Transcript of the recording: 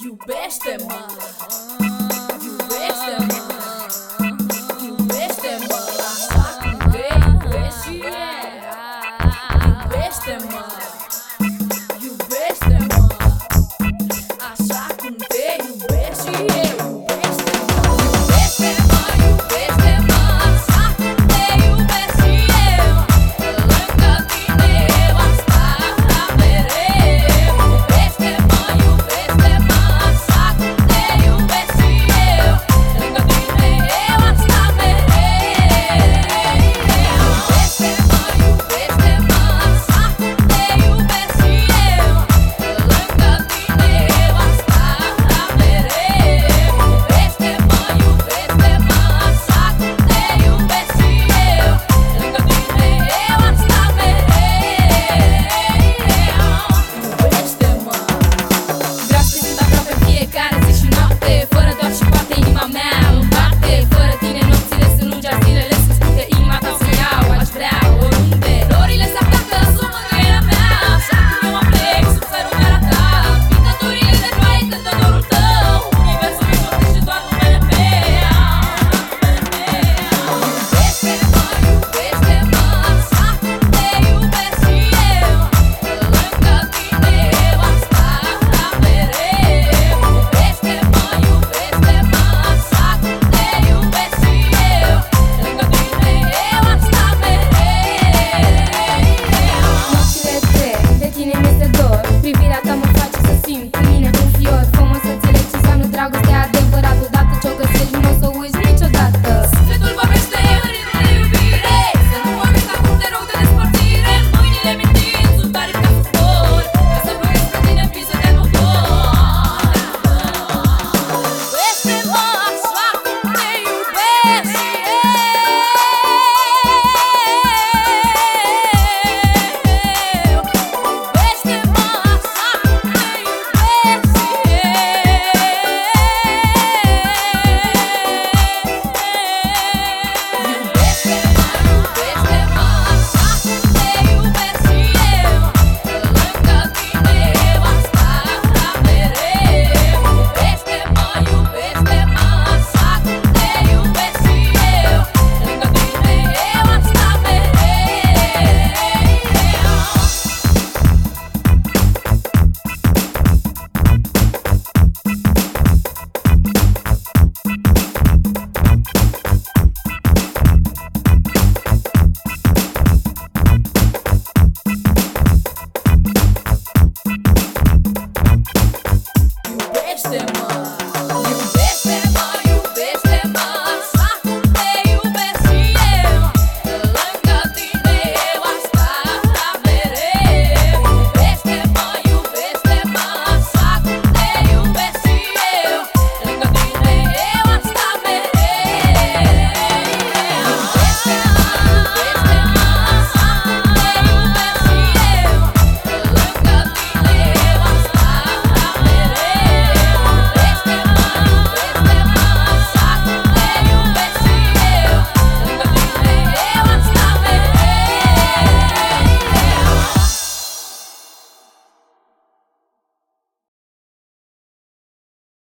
you best at mine.